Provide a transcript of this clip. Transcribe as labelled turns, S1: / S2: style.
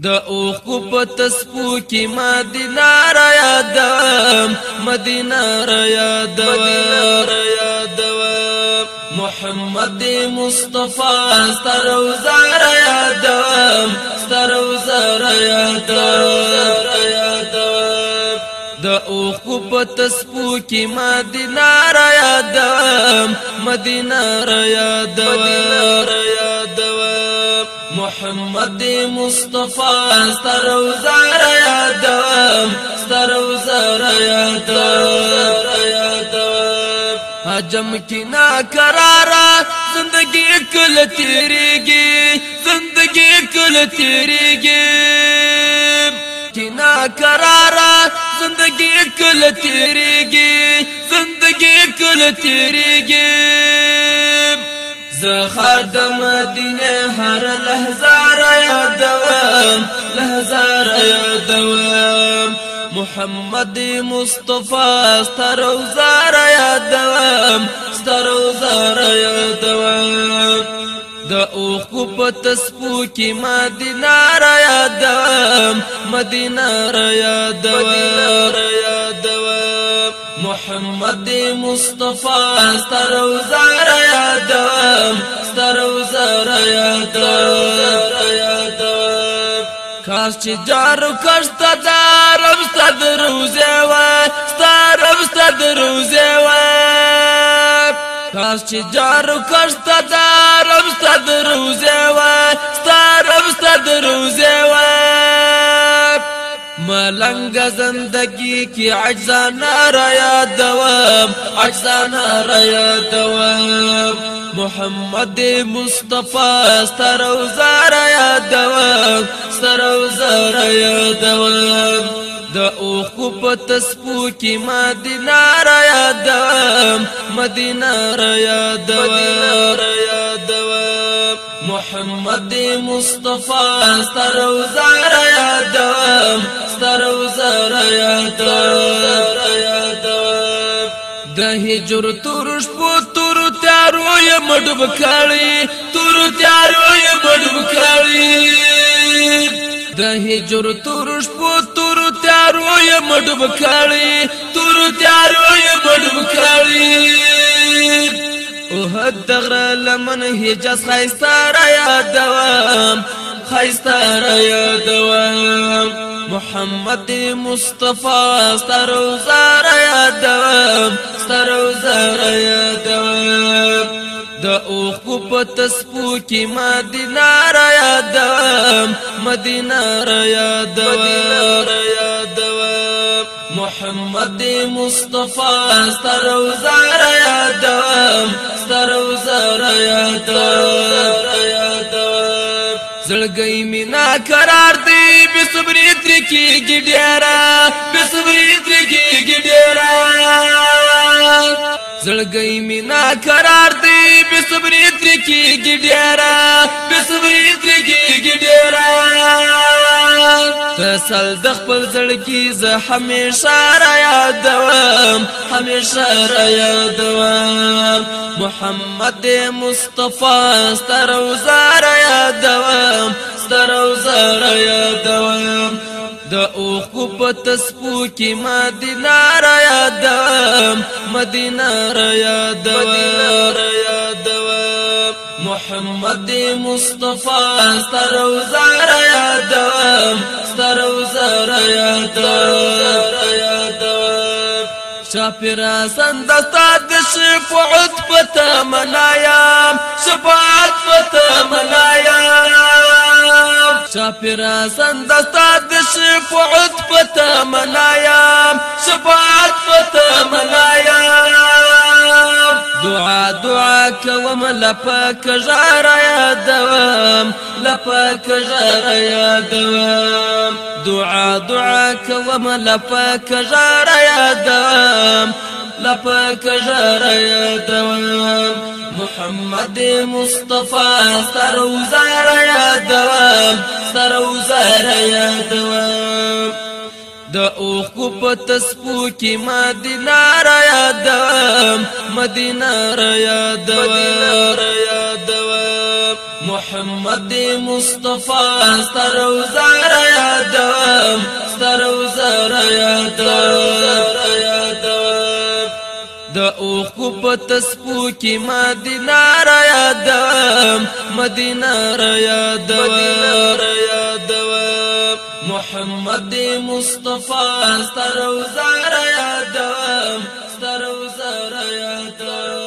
S1: د اوخو په تسپو کې مدینه را یادم مدینه را یادم محمد مصطفی ستر وزار یادم ستر وزار یادم د اوخو په تسپو کې مدینه را یادم مدینه را یادم مصطفیٰ زار یاد سروزارا زار یادم حجم کی نا کرارا زندگی کل تیری گی زندگی کل تیری گی کی نا کرارا زندگی کل تیری گی زندگی کل تیری گی زخد مدینه هر لحظه را یادوم لحظه را یادوم محمد مصطفی سترو زار یادوم سترو زار يا دوام اوخو په تسپو کې مدینه را یادوم مدینه را یادوم مدینه را یادوم محمد مصطفی سترو زار یادم سترو زار یادم کاش چې جارو کشت دارم ستد روزه و ستارم ستد روزه و کاش چې جارو کشت دارم ستد روزه و ستارم ستد روزه و ملنګ زندگی کی عجزانا را یادوم عجزانا را یادوم محمد مصطفی سترو زار یادوم سترو زار یادوم د اوخو په تسپو کې مدینه را یادوم مدینه را یادوم مدینه را یادوم محمد مصطفی ستر وزار یادم ستر وزار یادم د هجر ترش په تور تیارو یې مډب کړي تور تیارو یې مډب کړي د هجر ترش په تور تیارو یې مډب کړي تور تیارو یې مډب کړي او حد دغره لمن حجاز خیستا را یاد دوام خیستا را یاد دوام محمد مصطفی ستروزا را یاد دوام ستروزا را یاد دوام د اوخ کو په تسپو کې مدینه را یاد دوام مدینه را یاد دوام محمد مصطفی ستروزار یادم ستروزار یادم زړګي مینا قرار دی بے صبری تر کیږي ډیرا بے صبری تر کیږي ډیرا زړګي مینا قرار دی بے صبری تر کیږي ډیرا بے صبری تر کیږي ډیرا سل د خپل زړګي زه هميشه را یادوم هميشه را یادوم محمد مصطفی ستر وزار یادوم ستر وزار یادوم د اوخو په تسپو کې مدینه را یادوم مدینه را یادوم مدینه را یادوم محمد مصطفی ستر وزار یادم ستر وزار یادم شاپرا سندستا د شفاعت پتا منایم شفاعت پتا منایم شاپرا سندستا د شفاعت پتا منایم شفاعت پتا منایم دعا دعا کوم لپک جارا یادوم لپک جارا یادوم دعا دعا کوم لپک جارا یادوم لپک جارا یادوم محمد مصطفی سروزار یادوم سروزار یادوم د اوخ کو په تسپو کې ما دینار یاد مدینه را یاد محمد مصطفی ستر وزار یاد ستر وزار یاد د اوخ کو په تسپو کې ما دینار یاد مدینه را یاد مدینه را یاد محمد مصطفی ستر وزار یادم ستر وزار یادم